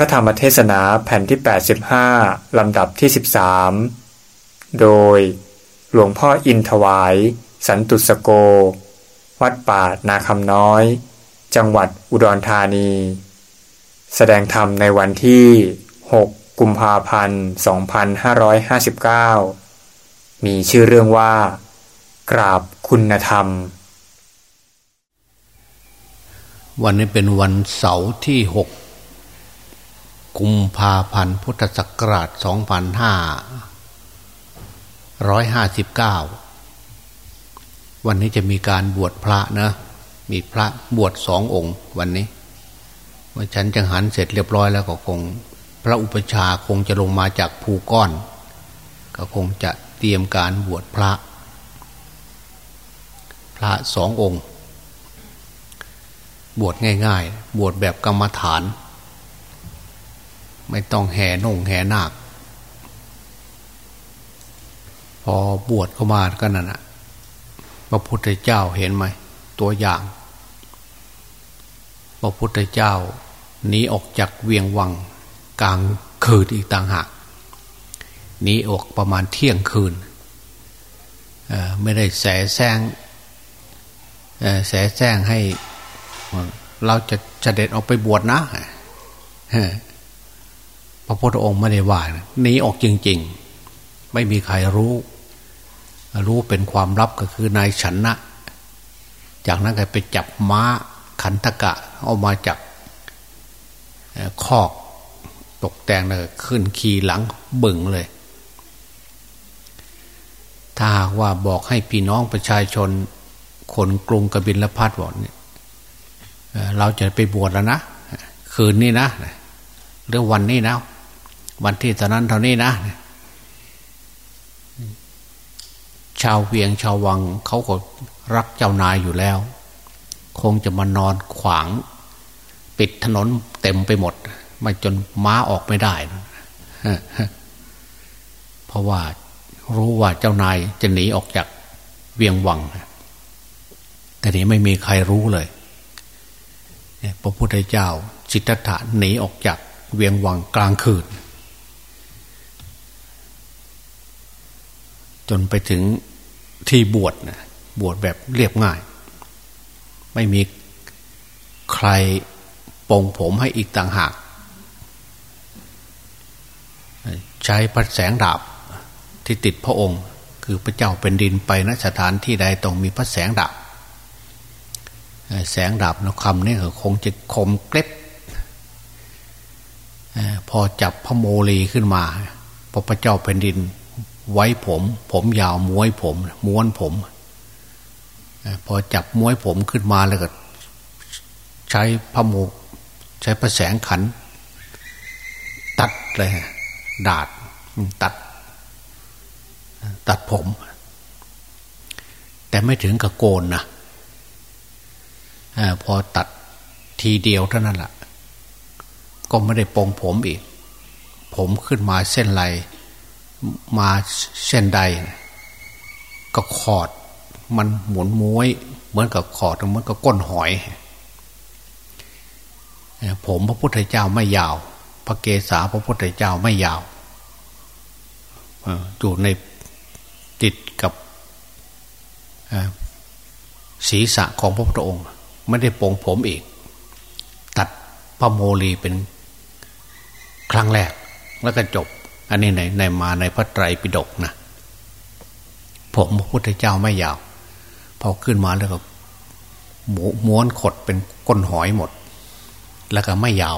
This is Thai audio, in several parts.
พระธรรมเทศนาแผ่นที่ 85 ลำดับที่ 13 โดยหลวงพ่ออินถวาย สันตุสโก วัดป่านาคำน้อย จังหวัดอุดรธานี แสดงธรรมในวันที่ 6 กุมภาพันธ์ 2559 มีชื่อเรื่องว่า กราบคุณธรรม วันนี้เป็นวันเสาร์ที่ห กุมภาพันธ์พุทธศักราช 2559 วันนี้จะมีการบวชพระนะ มีพระบวชสององค์ วันนี้ว่าฉันจังหันเสร็จเรียบร้อยแล้วก็คง พระอุปชาคงจะลงมาจากภูก้อน ก็คงจะเตรียมการบวชพระ พระสององค์ บวชง่าย ๆ บวชแบบกรรมฐาน ไม่ต้องแห่นงแห่นาค พอบวชเข้ามาก็นั่นนะพระพุทธเจ้าเห็นไหม ตัวอย่าง พระพุทธเจ้าหนีออกจากเวียงวังกลางคืนอีกต่างหากหนีออกประมาณเที่ยงคืน ไม่ได้แสแซงแสแซงให้เราจะจะเด็ดออกไปบวชนะ พระพุทธองค์ไม่ได้ว่าหนีออกจริง ๆ ไม่มีใครรู้ รู้เป็นความลับก็คือนายฉันนะ จากนั้นก็ไปจับม้าขันธกะ เอามาจากคอกตกแต่งเลยขึ้นขี่หลังบึงเลย ถ้าว่าบอกให้พี่น้องประชาชน คนกรุงกบินละพัดบอกเนี่ยเราจะไปบวชแล้วนะ คืนนี้นะหรือวันนี้นะ วันที่ตอนนั้นเท่านี้นะ ชาวเวียงชาววังเขาก็รักเจ้านายอยู่แล้ว คงจะมานอนขวาง ปิดถนนเต็มไปหมดมาจนม้าออกไม่ได้ เพราะว่ารู้ว่าเจ้านายจะหนีออกจากเวียงวัง แต่นี้ไม่มีใครรู้เลยพระพุทธเจ้าจิตตถะหนีออกจากเวียงวังกลางคืน จนไปถึงที่บวชนะบวชแบบเรียบง่าย ไม่มีใครปองผมให้อีกต่างหาก ใช้พระแสงดาบที่ติดพระองค์ คือพระเจ้าเป็นดินไปนสถานที่ใดต้องมีพระแสงดาบแสงดาบนะคำนี่คงจะคมเกล็บพอจับพระโมลีขึ้นมาพอพระเจ้าแผ่นดิน ไว้ผม ผมยาวม้วยผม ม้วนผม พอจับม้วยผมขึ้นมาแล้วก็ใช้พระโมใช้พระแสงขัน ตัดเลยดาดตัด ตัดผม แต่ไม่ถึงกับโกนนะอพอตัดทีเดียวเท่านั้นแหละก็ไม่ได้ปองผมอีก ผมขึ้นมาเส้นไหล มาเส้นใด ก็ขอด มันหมุนม้วย เหมือนกับขอดเหมือนกับก้นหอย ผมพระพุทธเจ้าไม่ยาว พระเกศาพระพุทธเจ้าไม่ยาวอยู่ในติดกับศีรษะของพระพุทธองค์ ไม่ได้ปองผมอีก ตัดพระโมลีเป็นครั้งแรกแล้วก็จบ อันนี้ในในมาในพระไตรปิฎกนะผมพระพุทธเจ้าไม่ยาว พอขึ้นมาแล้วก็หมูม้วนขดเป็นก้นหอยหมด แล้วก็ไม่ยาว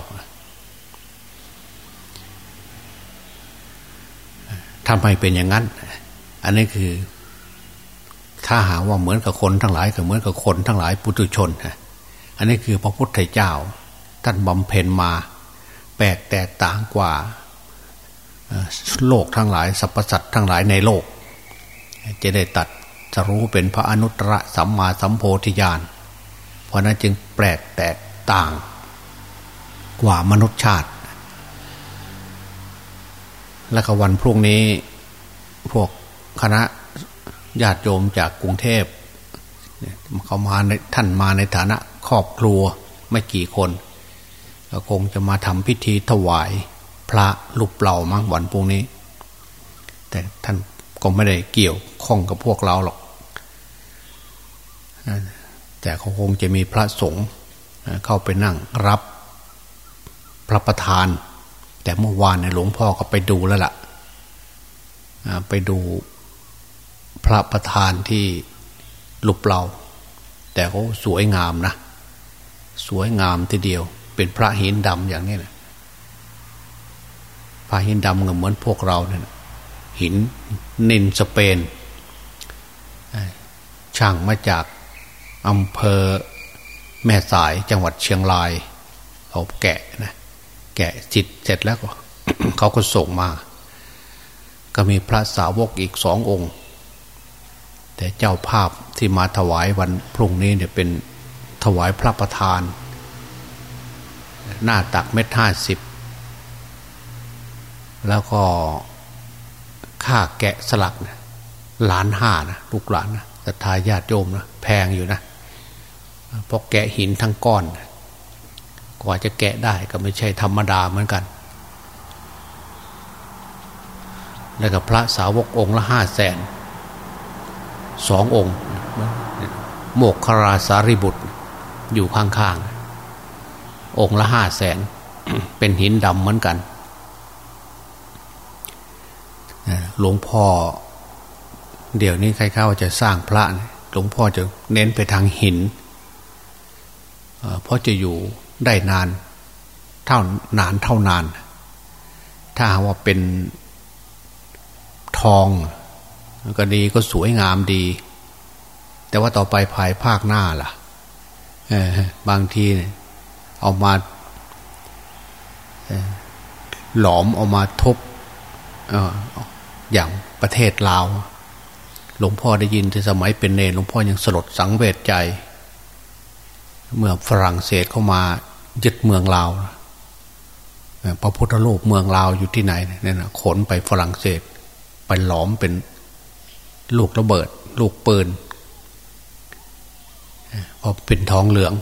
ทำไมเป็นอย่างนั้น อันนี้คือ ถ้าหาว่าเหมือนกับคนทั้งหลายก็เหมือนกับคนทั้งหลายปุถุชนฮะอันนี้คือพระพุทธเจ้า ท่านบำเพ็ญมา แปลกแตกต่างกว่า โลกทั้งหลายสรรพสัตว์ทั้งหลายในโลก จะได้ตัดจะรู้เป็นพระอนุตตรสัมมาสัมโพธิญาณ เพราะนั้นจึงแปลกแตกต่างกว่ามนุษย์ชาติ และก็วันพรุ่งนี้พวกคณะญาติโยมจากกรุงเทพเขามาในท่านมาในฐานะครอบครัวไม่กี่คนก็คงจะมาทำพิธีถวาย พระลูกเปล่ามั้งวันพรุ่งนี้ แต่ท่านก็ไม่ได้เกี่ยวข้องกับพวกเราหรอก แต่เขาคงจะมีพระสงฆ์เข้าไปนั่งรับพระประธาน แต่เมื่อวานเนี่ยหลวงพ่อก็ไปดูแล้วล่ะ ไปดูพระประธานที่ลุบเราแต่เขาสวยงามนะ สวยงามทีเดียว เป็นพระหินดำอย่างนี้นะ พระหินดำก็เหมือนพวกเราเนี่ยหินนินสเปนช่างมาจากอำเภอแม่สายจังหวัดเชียงรายเขาแกะนะแกะจิตเสร็จแล้วก็เขาก็ส่งมา ก็มีพระสาวกอีกสององค์ แต่เจ้าภาพที่มาถวายวันพรุ่งนี้เนี่ยเป็นถวายพระประธาน หน้าตักเม็ดห้าสิบ แล้วก็ค่าแกะสลักนะล้านห้านะลูกหลานนะศรัทธาญาติโยมนะแพงอยู่นะเพราะแกะหินทั้งก้อนกว่าจะแกะได้ก็ไม่ใช่ธรรมดาเหมือนกัน แล้วก็พระสาวกองค์ละห้าแสนสององค์ โมกคราสาริบุตร อยู่ข้างๆ องค์ละห้าแสน เป็นหินดำเหมือนกัน หลวงพ่อ เดี๋ยวนี้ใครเข้าจะสร้างพระหลวงพ่อจะเน้นไปทางหินเพราะจะอยู่ได้นานเท่านานเท่านาน ถ้าว่าเป็นทองก็ดีก็สวยงามดี แต่ว่าต่อไปภายภาคหน้าล่ะบางทีเอามาหลอมเอามาทบ อย่างประเทศลาว หลวงพ่อได้ยินที่สมัยเป็นเนรหลวงพ่อยังสลดสังเวชใจ เมื่อฝรั่งเศสเข้ามายึดเมืองลาวพระพุทธรูปเมืองลาวอยู่ที่ไหนเนี่ยนะขนไปฝรั่งเศส ไปหลอมเป็นลูกระเบิด ลูกปืนพอเป็นทองเหลือง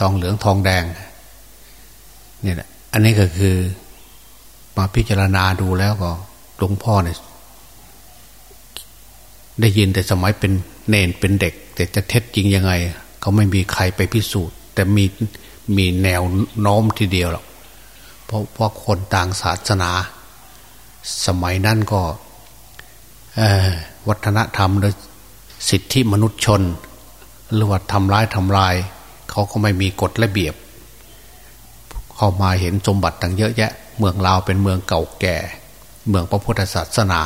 ทองเหลืองทองแดงเนี่ยอันนี้ก็คือมาพิจารณาดูแล้วก็หลวงพ่อเนี่ย ได้ยินแต่สมัยเป็นเนนเป็นเด็ก แต่จะเท็จจริงยังไง เขาไม่มีใครไปพิสูจน์ แต่มีมีแนวโน้มทีเดียวหรอกเพราะว่าคนต่างศาสนา สมัยนั้นก็วัฒนธรรมโดยสิทธิมนุษยชน หรือว่าทำร้ายทำลาย เขาก็ไม่มีกฎระเบียบ เข้ามาเห็นสมบัติต่างเยอะแยะ เมืองลาวเป็นเมืองเก่าแก่ เมืองพระพุทธศาสนา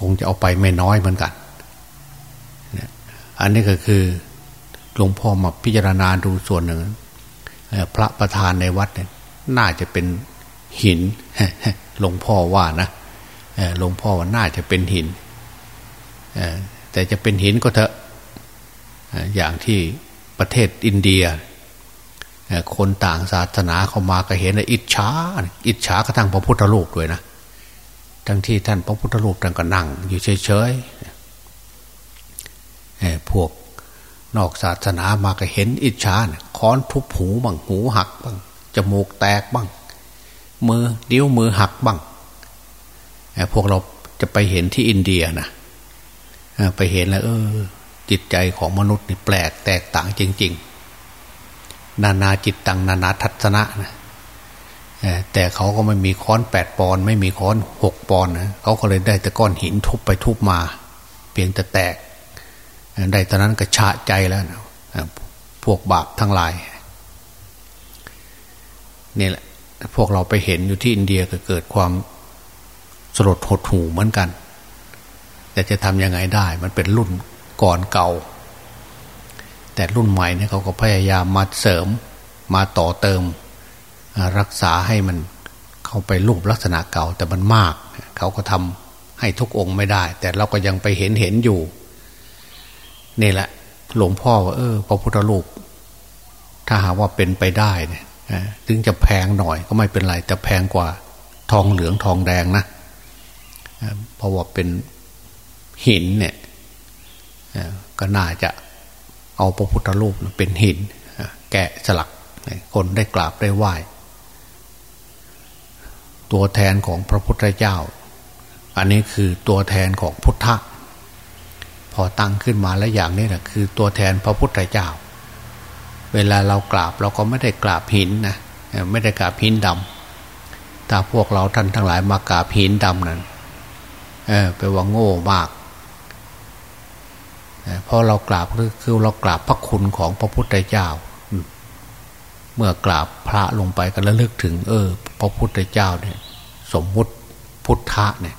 คงจะเอาไปไม่น้อยเหมือนกัน อันนี้ก็คือหลวงพ่อมาพิจารณาดูส่วนหนึ่ง พระประธานในวัดเนี่ยน่าจะเป็นหินหลวงพ่อว่านะหลวงพ่อว่าน่าจะเป็นหินแต่จะเป็นหินก็เถอะอย่างที่ประเทศอินเดีย คนต่างศาสนาเข้ามาก็เห็นอิจฉาอิจฉากระทั่งพระพุทธรูปด้วยนะ ทั้งที่ท่านพระพุทธรูปท่านก็นั่ง อยู่เฉยๆพวกนอกศาสนามาก็เห็นอิจฉาค้อนทุบหูบ้างหูหักบ้างจมูกแตกบ้าง มือเดี้ยวมือหักบ้างพวกเราจะไปเห็นที่อินเดียนะไปเห็นแล้ว เออ จิตใจของมนุษย์นี่แปลกแตกต่างจริง ๆ นานาจิตตังนานาทัศนะนะ แต่เขาก็ไม่มีค้อนแปดปอนไม่มีค้อนหกปอนนะเขาก็เลยได้แต่ก้อนหินทุบไปทุบมา เพียงแต่แตก ได้ตอนนั้นก็ชะใจแล้วนะพวกบาปทั้งหลายนี่แหละพวกเราไปเห็นอยู่ที่อินเดียก็เกิดความสลดหดหูเหมือนกัน แต่จะทำยังไงได้ มันเป็นรุ่นก่อนเก่า แต่รุ่นใหม่เนี่ยเขาก็พยายามมาเสริมมาต่อเติม รักษาให้มันเข้าไปรูปลักษณะเก่าแต่มันมาก เขาก็ทำให้ทุกองค์ไม่ได้ แต่เราก็ยังไปเห็นเห็นอยู่นี่แหละ หลวงพ่อว่าเออพระพุทธรูปถ้าหาว่าเป็นไปได้เนี่ยถึงจะแพงหน่อยก็ไม่เป็นไรแต่แพงกว่าทองเหลืองทองแดงนะเพราะว่าเป็นหินเนี่ยก็น่าจะเอาพระพุทธรูปเป็นหิน แกะสลักคนได้กราบได้ไหว้ ตัวแทนของพระพุทธเจ้า อันนี้คือตัวแทนของพุทธะพอตั้งขึ้นมาแล้วอย่างนี้แหละคือตัวแทนพระพุทธเจ้า เวลาเรากราบเราก็ไม่ได้กราบหินนะไม่ได้กราบหินดำถ้าพวกเราท่านทั้งหลายมากราบหินดำนั้นเออไปว่าโง่มากเพราะเรากราบคือเรากราบพระคุณของพระพุทธเจ้า มื่อกราบพระลงไปก็ระลึกถึง เออ พระพุทธเจ้าเนี่ย สมมุติพุทธะเนี่ย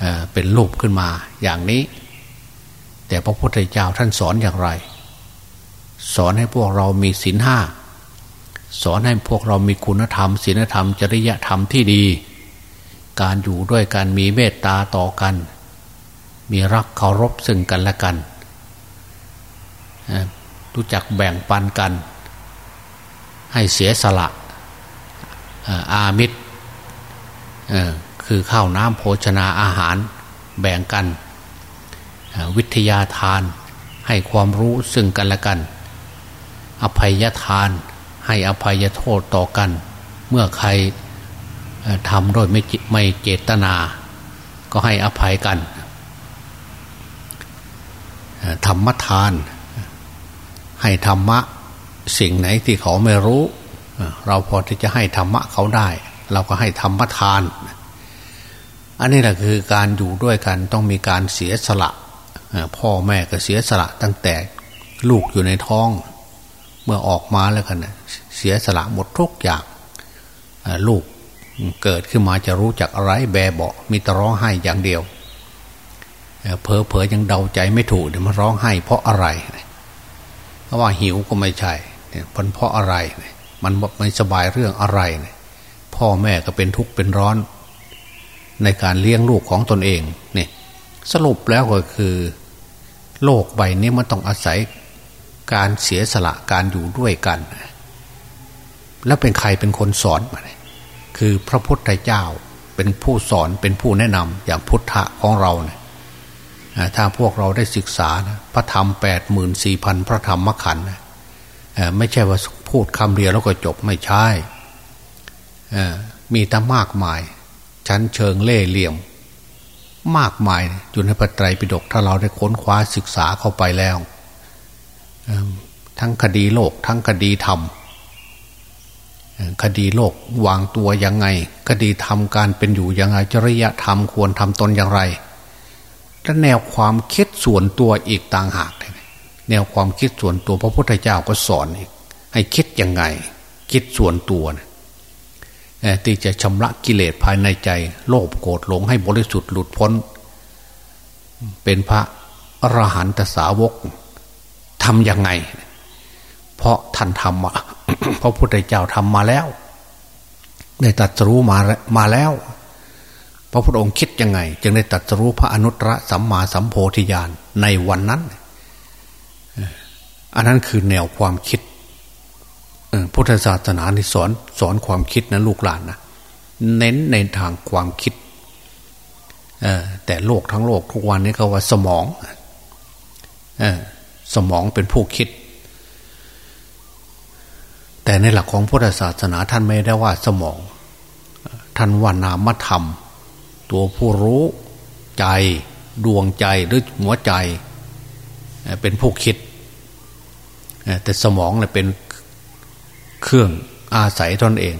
เเป็นรูปขึ้นมาอย่างนี้ แต่พระพุทธเจ้าท่านสอนอย่างไร สอนให้พวกเรามีศีลห้าสอนให้พวกเรามีคุณธรรมศีลธรรม จริยธรรมที่ดี การอยู่ด้วยการมีเมตตาต่อกัน มีรักเคารพซึ่งกันและกันรู้จักแบ่งปันกัน ให้เสียสละอามิตรคือข้าวน้ำโภชนาอาหารแบ่งกัน วิทยาทานให้ความรู้ซึ่งกันและกัน อภัยทานให้อภัยโทษต่อกัน เมื่อใครทำโดยไม่ไม่เจตนา ก็ให้อภัยกัน ธรรมทาน ให้ธรรมะ สิ่งไหนที่เขาไม่รู้ เราพอที่จะให้ธรรมะเขาได้ เราก็ให้ธรรมทาน อันนี้แหละคือการอยู่ด้วยกันต้องมีการเสียสละ พ่อแม่ก็เสียสละตั้งแต่ลูกอยู่ในท้อง เมื่อออกมาแล้วกันเสียสละหมดทุกอย่างลูกเกิดขึ้นมาจะรู้จักอะไรแบเบามีแต่ร้องไห้อย่างเดียวเพอเพอยังเดาใจไม่ถูกเดี๋ยวมันร้องไห้เพราะอะไรเพราะว่าหิวก็ไม่ใช่ เพราะเพราะอะไรมันไม่สบายเรื่องอะไรพ่อแม่ก็เป็นทุกข์เป็นร้อน ในการเลี้ยงลูกของตนเองเนี่ยสรุปแล้วก็คือ โลกใบนี้มันต้องอาศัยการเสียสละการอยู่ด้วยกัน แล้วเป็นใครเป็นคนสอนมาเนี่ยคือพระพุทธเจ้าเป็นผู้สอนเป็นผู้แนะนำอย่างพุทธะของเราเนี่ยถ้าพวกเราได้ศึกษานะพระธรรมแปดหมื่นสี่พันพระธรรมมขันธ์ ไม่ใช่ว่าพูดคำเดียวแล้วก็จบไม่ใช่มีตั้งมากมาย ชั้นเชิงเล่เหลี่ยม มากมายอยู่ในพระไตรปิฎกถ้าเราได้ค้นคว้าศึกษาเข้าไปแล้ว ทั้งคดีโลก ทั้งคดีธรรมคดีโลกวางตัวยังไง คดีธรรมการเป็นอยู่ยังไงจริยธรรมควรทำตนอย่างไรและแนวความคิดส่วนตัวอีกต่างหาก แนวความคิดส่วนตัวพระพุทธเจ้าก็สอนอีกให้คิดยังไง คิดส่วนตัวนะที่จะชำระกิเลสภายในใจ โลภโกรธหลงให้บริสุทธิ์หลุดพ้น เป็นพระอรหันตสาวกทำยังไง เพราะท่านทำมาพระพุทธเจ้าทำมาแล้วได้ตัดรู้มามาแล้ว พระพุทธองค์คิดยังไง จึงได้ตัดรู้พระอนุตตรสัมมาสัมโพธิญาณในวันนั้น อันนั้นคือแนวความคิดพุทธศาสนาที่สอนสอนความคิดนะลูกหลานนะเน้นในทางความคิดแต่โลกทั้งโลกทุกวันนี้เขาว่าสมองสมองเป็นผู้คิด แต่ในหลักของพุทธศาสนาท่านไม่ได้ว่าสมอง ท่านว่านามธรรม ตัวผู้รู้ใจดวงใจหรือหัวใจ เป็นผู้คิด แต่สมองเเป็นเครื่องอาศัยตนเอง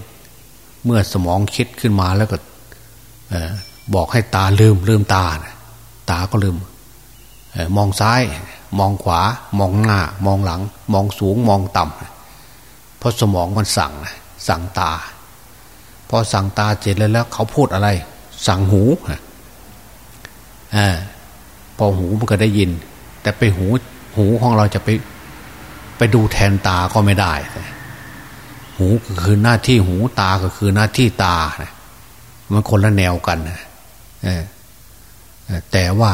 เมื่อสมองคิดขึ้นมาแล้วก็บอกให้ตาลืมลืมตา ตาก็ลืม มองซ้าย มองขวา มองหน้า มองหลัง มองสูงมองต่ำเพราะสมองมันสั่ง สั่งตา พอสั่งตาเสร็จแล้วเขาพูดอะไร สั่งหูอพอหูมันก็ได้ยิน แต่ไปหูหูของเราจะไป ไปดูแทนตาก็ไม่ได้ หูก็คือหน้าที่หูตาก็คือหน้าที่ตามันคนละแนวกันนะแต่ว่า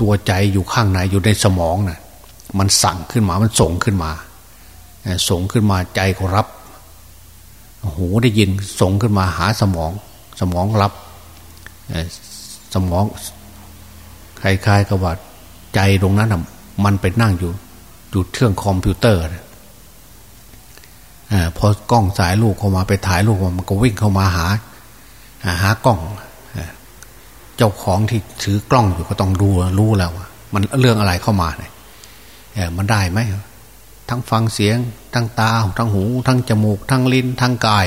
ตัวใจอยู่ข้างในอยู่ในสมองนะ่ะ มันสั่งขึ้นมามันส่งขึ้นมาส่งขึ้นมาใจก็รับหูได้ยินส่งขึ้นมาหาสมอง สมองรับสมองคล้ายๆกับว่าใจตรงนั้นมันไปนั่งอยู่ อยู่เครื่องคอมพิวเตอร์อพอกล้องสายลูกเข้ามาไปถ่ายลูกมันก็วิ่งเข้ามาหาหากล้องเจ้าของที่ถือกล้องอยู่ก็ต้องดูรู้แล้วมันเรื่องอะไรเข้ามาเนี่ยมันได้ไหมทั้งฟังเสียง ทั้งตา ทั้งหู ทั้งจมูก ทั้งลิ้น ทั้งกาย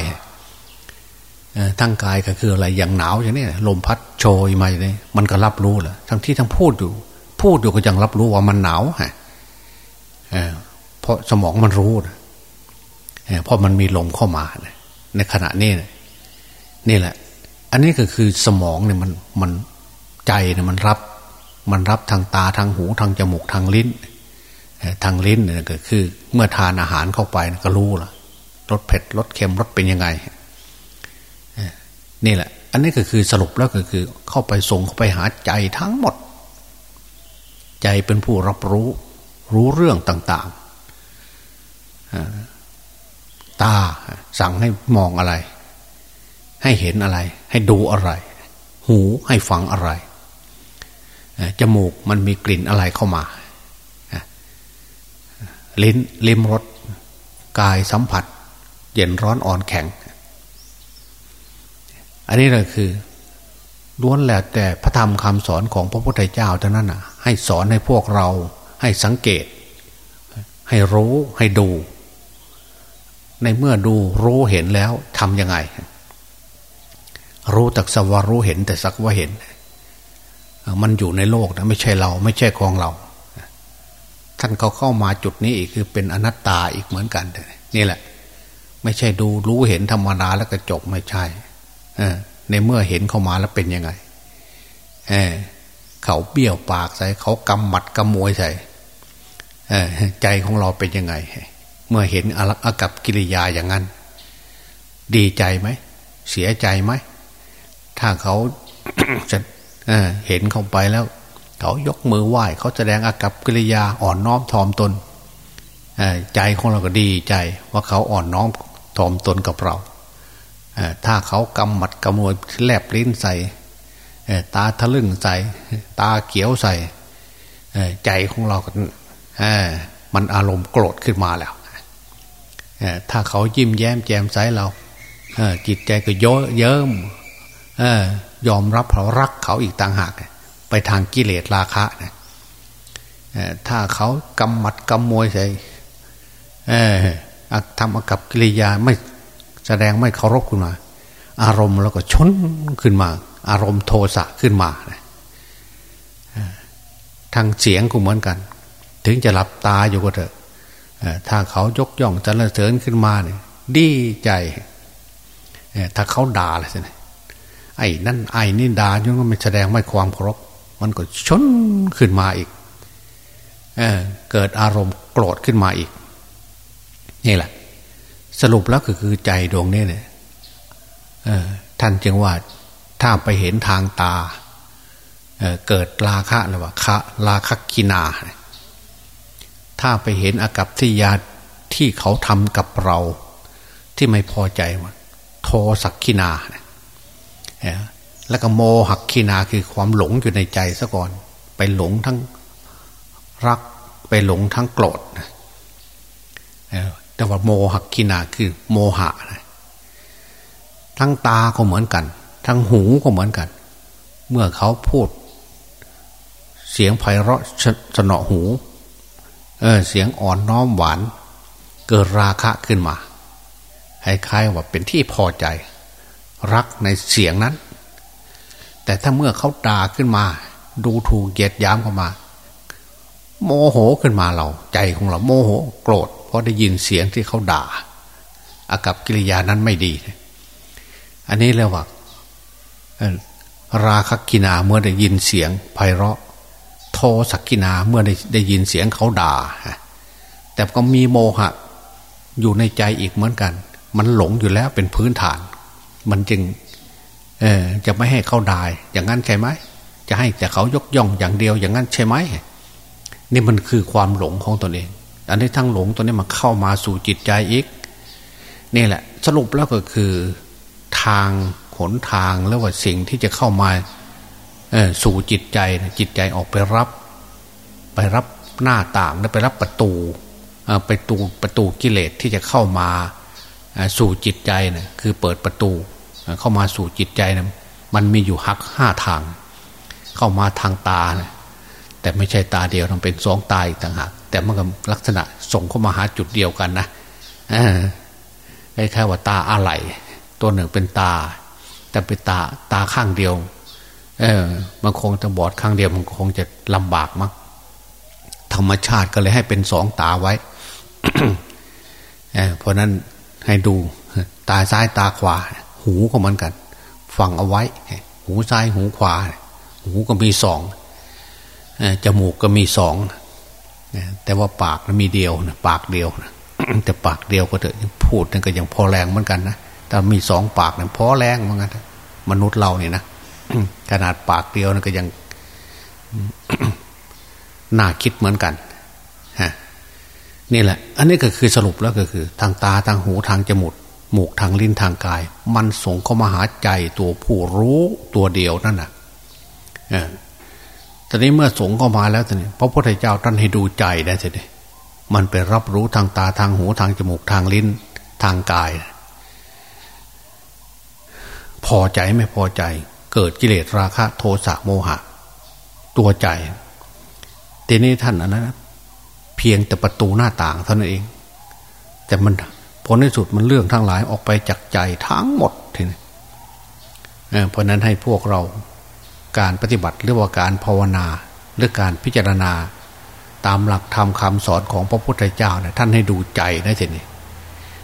ทั้งกายก็คืออะไรอย่างหนาวอย่างนี้ลมพัดโชยมาอย่างนี้มันก็รับรู้แหละทั้งที่ทั้งพูดอยู่ พูดอยู่ก็ยังรับรู้ว่ามันหนาวฮะ เพราะสมองมันรู้นะเพราะมันมีลมเข้ามาในขณะนี้นี่แหละ อันนี้ก็คือสมองเนี่ยมันมันใจเนี่ยมันรับ มันรับทางตาทางหูทางจมูกทางลิ้น ทางลิ้นเนี่ยก็คือ เมื่อทานอาหารเข้าไปก็รู้ละรสเผ็ดรสเค็มรสเป็นยังไงนี่แหละ อันนี้ก็คือสรุปแล้วก็คือ เข้าไปส่งเข้าไปหาใจทั้งหมด ใจเป็นผู้รับรู้ รู้เรื่องต่างๆ ตาสั่งให้มองอะไร ให้เห็นอะไร ให้ดูอะไร หูให้ฟังอะไร จมูกมันมีกลิ่นอะไรเข้ามา ลิ้นลิ้มรสกายสัมผัส เย็นร้อนอ่อนแข็ง อันนี้เลยคือล้วนแหล้วแต่พระธรรมคำสอนของพระพุทธเจ้าเท่านั้นนะให้สอนให้พวกเรา ให้สังเกต ให้รู้ให้ดู ในเมื่อดูรู้เห็นแล้วทำยังไง รู้แต่สักว่ารู้เห็นแต่สักว่าเห็น มันอยู่ในโลกนะไม่ใช่เรา ไม่ใช่ของเรา ท่านเขาเข้ามาจุดนี้อีกคือเป็นอนัตตาอีกเหมือนกัน นี่แหละ ไม่ใช่ดูรู้เห็นธรรมดาแล้วก็จบไม่ใช่ในเมื่อเห็นเข้ามาแล้วเป็นยังไงเเขาเบี้ยวปากใส่เขากำหมัดกำมวยใส่ ใจของเราเป็นยังไง เมื่อเห็นอากับกิริยาอย่างนั้น ดีใจไหม เสียใจไหม ถ้าเขาจะเเห็นเข้าไปแล้ว เขายกมือไหว้เขาแสดงอากับกิริยาอ่อนน้อมถ่อมตนใจของเราก็ดีใจ ว่าเขาอ่อนน้อมถ่อมตนกับเราถ้าเขากำหมัดกำมวยแลบลิ้นใส่ตาทะลึ่งใส่ตาเขียวใส่ใจของเราก็ มันอารมณ์โกรธขึ้นมาแล้วถ้าเขายิ้มแย้มแจ่มใสเราจิตใจก็เยอะเยิ้มยอมรับเรารักเขาอีกต่างหาก ไปทางกิเลสราคะถ้าเขากำหมัดกำมวยใส่ทำอากับกิริยาไม่แสดงไม่เคารพขึ้นมา อารมณ์แล้วก็ชนขึ้นมา อารมณ์โทสะขึ้นมาทางเสียงก็เหมือนกัน ถึงจะหลับตาอยู่ก็เถอะถ้าเขายกย่องจะรเสริญขึ้นมาเนี่ยดีใจถ้าเขาด่าอะไรสิไอ้นั่นไอ้นี่ด่ายังไม่แสดงไม่ความเคารพมันก็ชนขึ้นมาอีกเเกิดอารมณ์โกรธขึ้นมาอีก นี่แหละ สรุปแล้วก็คือใจดวงนี้เนี่ยท่านจึงว่าถ้าไปเห็นทางตาเเกิดราคะหรือว่าคะราคะกินา ถ้าไปเห็นอากับที่ยาที่เขาทำกับเรา ที่ไม่พอใจว่าโทสักกินาแล้วก็โมหักกินาคือความหลงอยู่ในใจซะก่อน ไปหลงทั้งรักไปหลงทั้งโกรธแต่ว่าโมหักกินาคือโมหะนะทั้งตาก็เหมือนกัน ทั้งหูก็เหมือนกัน เมื่อเขาพูด เสียงไพเราะสนอหู เออเสียงอ่อนน้อมหวาน เกิดราคะขึ้นมาคล้ายๆว่าเป็นที่พอใจ รักในเสียงนั้น แต่ถ้าเมื่อเขาด่าขึ้นมา ดูถูกเกียดย้ำเข้ามา โมโหขึ้นมาเรา ใจของเราโมโห โกรธ เพราะได้ยินเสียงที่เขาด่า อากับกิริยานั้นไม่ดี อันนี้เรียกว่าราคกินาเมื่อได้ยินเสียงไพเราะ โทสักกินาเมื่อได้ได้ยินเสียงเขาด่า แต่ก็มีโมหะ อยู่ในใจอีกเหมือนกัน มันหลงอยู่แล้วเป็นพื้นฐาน มันจึงเออจะไม่ให้เขาด่าอย่างนั้นใช่ไหมจะให้แต่เขายกย่องอย่างเดียวอย่างนั้นใช่ไหมนี่มันคือความหลงของตนเอง อันนี้ทั้งหลงตัวนี้มาเข้ามาสู่จิตใจอีกนี่แหละ สรุปแล้วก็คือทางหนทางแล้วว่าสิ่งที่จะเข้ามา สู่จิตใจจิตใจออกไปรับ ไปรับหน้าต่างไปรับประตูไปตูประตูกิเลสที่จะเข้ามาสู่จิตใจนะคือเปิดประตูเข้ามาสู่จิตใจนะมันมีอยู่หักห้าทาง เข้ามาทางตานะแต่ไม่ใช่ตาเดียวมันเป็นสองตาอีกต่างหากแต่มันก็ลักษณะส่งเข้ามาหาจุดเดียวกันนะคล้ายๆว่าตาอะไรตัวหนึ่งเป็นตา แต่เป็นตาตาข้างเดียว เออมันคงจะบอดข้างเดียวมันคงจะลำบากมั้งธรรมชาติก็เลยให้เป็นสองตาไว้เพราะนั้นให้ดู ตาซ้ายตาขวา หูก็เหมือนกัน ฟังเอาไว้ หูซ้ายหูขวา หูก็มีสองจมูกก็มีสองแต่ว่าปากมีเดียวนะปากเดียวนะแต่ปากเดียวก็เถอะพูดนั่นก็ยังพอแรงเหมือนกันนะแต่มีสองปากนะพอแรงเหมือนกันมนุษย์เราเนี่ยนะ ขนาดปากเดียวนั่นก็ยังน่าคิดเหมือนกันฮะนี่แหละ อันนี้ก็คือสรุปแล้วก็คือ ทางตาทางหูทางจมูกหมูกทางลิ้นทางกาย มันส่งเข้ามาหาใจตัวผู้รู้ตัวเดียวนั่นน่ะตอนนี้เมื่อส่งเข้ามาแล้วตอนนี้พระพุทธเจ้าท่านให้ดูใจได้สิมันไปรับรู้ทางตาทางหูทางจมูกทางลิ้นทางกาย พอใจไม่พอใจ กิดกิเลสราคะ โทสะโมหะ ตัวใจทีนี้ท่านอันนั้นเพียงแต่ประตูหน้าต่างเท่านั้นเอง แต่มันผลในสุดมันเรื่องทั้งหลายออกไปจากใจทั้งหมดทีนี้เพราะนั้นให้พวกเราการปฏิบัติหรือว่าการภาวนาหรือการพิจารณาตามหลักธรรมคาสอนของพระพุทธเจ้าเนี่ยท่านให้ดูใจนะทีนี้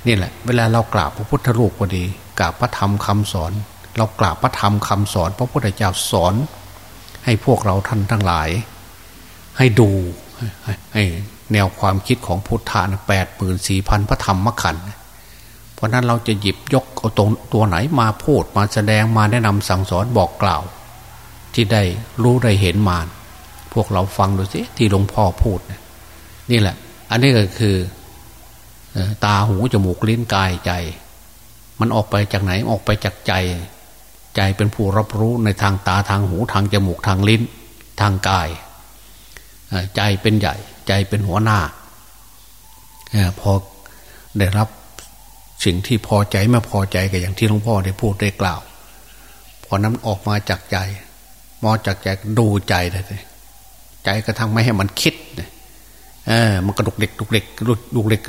นี่แหละ เวลาเรากราบพระพุทธรูปก็ดีกราบพระธรรมคำสอน เรากราบพระธรรมคำสอนพระพุทธเจ้าสอน ให้พวกเราท่านทั้งหลาย ให้ดูให้แนวความคิดของพุทธะแปดหมื่นสี่พันพระธรรมมขันเพราะนั้นเราจะหยิบยกเอาตรงตัวไหนมาพูดมาแสดงมาแนะนำสั่งสอนบอกกล่าว ที่ได้รู้ได้เห็นมา พวกเราฟังดูสิที่หลวงพ่อพูด นี่แหละ อันนี้ก็คือตาหูจมูกลิ้นกายใจ มันออกไปจากไหนออกไปจากใจ ใจเป็นผู้รับรู้ในทางตาทางหูทางจมูกทางลิ้นทางกาย ใจเป็นใหญ่ ใจเป็นหัวหน้าพอได้รับสิ่งที่พอใจไม่พอใจกับอย่างที่หลวงพ่อได้พูดได้กล่าว พอนั้นออกมาจากใจมอจากใจดูใจเลยใจกระทั่งไม่ให้มันคิดเออมันกระดุกเด็กดุกเด็กดุกเด็ก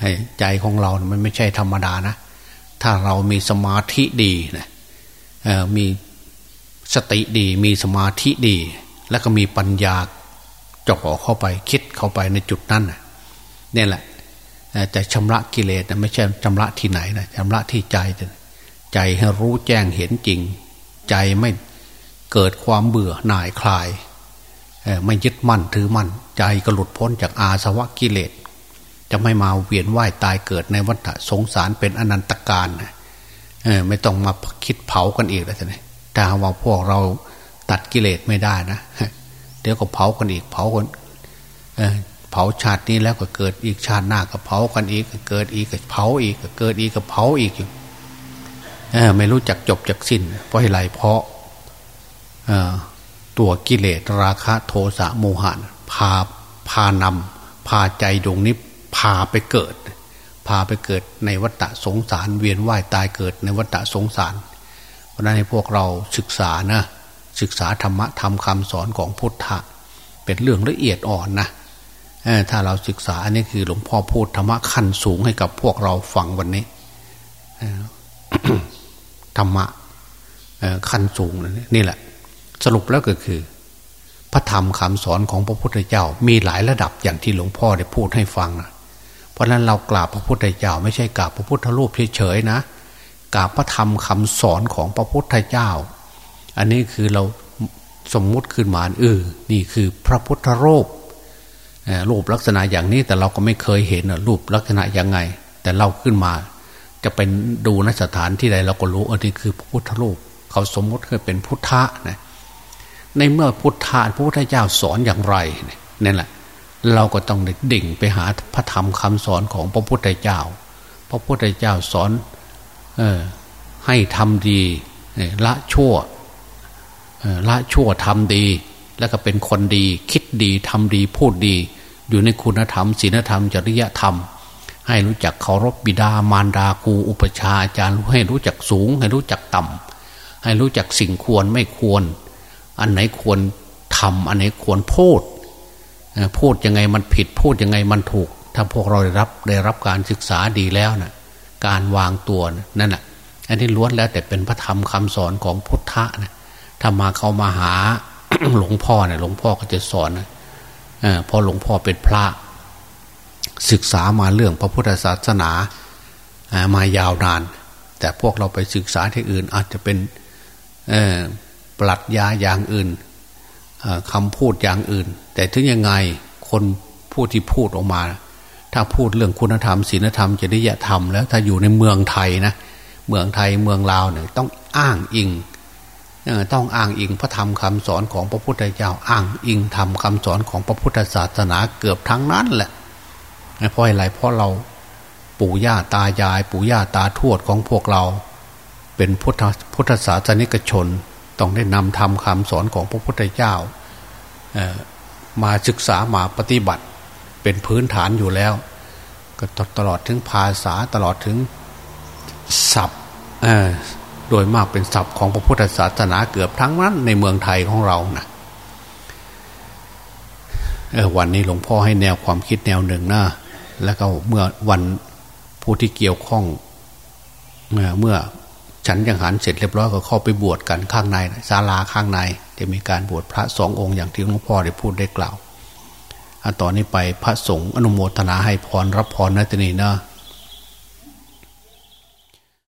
ให้ใจของเรา มันไม่ใช่ธรรมดานะ ถ้าเรามีสมาธิดีนะ มีสติดี มีสมาธิดี แล้วก็มีปัญญาจ่อเข้าไปคิดเข้าไปในจุดนั้นนี่แหละจะชำระกิเลสไม่ใช่ชำระที่ไหนนะชำระที่ใจใจให้รู้แจ้งเห็นจริง ใจไม่เกิดความเบื่อหน่ายคลายไม่ยึดมั่นถือมั่น ใจก็หลุดพ้นจากอาสวะกิเลส จะไม่มาเวียนว่ายตายเกิดในวัฏสงสารเป็นอนันตการนะ ไม่ต้องมาคิดเผากันอีกแล้วท่านถ้าว่าพวกเราตัดกิเลสไม่ได้นะเดี๋ยวก็เผากันอีกเผากันเผาชาตินี้แล้วก็เกิดอีกชาติหน้าก็เผากันอีกเกิดอีกก็เผาอีกเกิดอีกก็เผาอีกอยู่ไม่รู้จักจบจักสิ้น เพราะอะไรเพราะตัวกิเลสราคะโทสะโมหะพาพานำพาใจดวงนี้พาไปเกิด พาไปเกิดในวัฏสงสาร เวียนว่ายตายเกิดในวัฏสงสาร เพราะนั้นให้พวกเราศึกษานะศึกษาธรรมะทำคำสอนของพุทธะเป็นเรื่องละเอียดอ่อนนะถ้าเราศึกษาอันนี้คือหลวงพ่อพูดธรรมะขั้นสูงให้กับพวกเราฟังวันนี้ธรรมะขั้นสูงนี่แหละ สรุปแล้วก็คือ พระธรรมคำสอนของพระพุทธเจ้ามีหลายระดับอย่างที่หลวงพ่อได้พูดให้ฟังนะ เพราะนั้นเรากราบพระพุทธเจ้าไม่ใช่กราบพระพุทธรูปเฉยๆนะกราบพระธรรมคำสอนของพระพุทธเจ้า อันนี้คือเราสมมุติขึ้นมาเออนี่คือพระพุทธรูปรูปลักษณะอย่างนี้แต่เราก็ไม่เคยเห็นรูปลักษณะยังไง แต่เราขึ้นมา จะเป็นดูนสถานที่ใดเราก็รู้อันนี้คือพระพุทธรูป เขาสมมติเคยเป็นพุทธะนะในเมื่อพุทธะพระพุทธเจ้าสอนอย่างไรนี่แหละ เราก็ต้องดิ่งไปหาพระธรรมคำสอนของพระพุทธเจ้า พระพุทธเจ้าสอนออให้ทำดีละชั่วละชั่วทำดี แล้วก็เป็นคนดี คิดดีทำดีพูดดี อยู่ในคุณธรรมศีลธรรม จริยธรรม ให้รู้จักเคารพบิดามารดาครูอุปชาอาจารย์ให้รู้จักสูง ให้รู้จักต่ำให้รู้จักสิ่งควรไม่ควร อันไหนควรทำอันไหนควรพูด พูดยังไงมันผิดพูดยังไงมันถูก ถ้าพวกเราได้รับได้รับการศึกษาดีแล้วนะการวางตัวนั่นแหละอันนี้ล้วนแล้วแต่เป็นพระธรรมคำสอนของพุทธะนะถ้ามาเขามาหาหลวงพ่อเนี่ยหลวงพ่อก็จะสอนนะพอหลวงพ่อเป็นพระศึกษามาเรื่องพระพุทธศาสนามายาวนาน แต่พวกเราไปศึกษาที่อื่นอาจจะเป็นปรัชญาอย่างอื่น คำพูดอย่างอื่น แต่ถึงยังไงคนพูดที่พูดออกมา ถ้าพูดเรื่องคุณธรรมศีลธรรมจริยธรรมแล้วถ้าอยู่ในเมืองไทยนะเมืองไทยเมืองลาวเนี่ยต้องอ้างอิงต้องอ้างอิงพระธรรมคำสอนของพระพุทธเจ้าอ้างอิงธรรมคาสอนของพระพุทธศาสนาเกือบทั้งนั้นแหละเพราะอะไรเพราะเราปู่ย่าตายาย ปู่ย่าตาทวดของพวกเรา เป็นพุทธพุทธศาสนิกชน ต้องได้นำธรรมคำสอนของพระพุทธเจ้ามาศึกษามาปฏิบัติเป็นพื้นฐานอยู่แล้ว ก็ตลอดถึงภาษาตลอดถึงศัพท์โดยมากเป็นศัพท์ของพระพุทธศาสนาเกือบทั้งนั้นในเมืองไทยของเรานะวันนี้หลวงพ่อให้แนวความคิดแนวหนึ่งนะแล้วก็เมื่อวันผู้ที่เกี่ยวข้องเมื่อ ฉันยังหันเสร็จเรียบร้อยก็เข้าไปบวชกันข้างในศาลาข้างในจะมีการบวชพระสององค์อย่างที่หลวงพ่อได้พูดได้กล่าวอันต่อนนี้ไปพระสงฆ์อนุโมทนาให้พรรับพรนะทีนี้นะ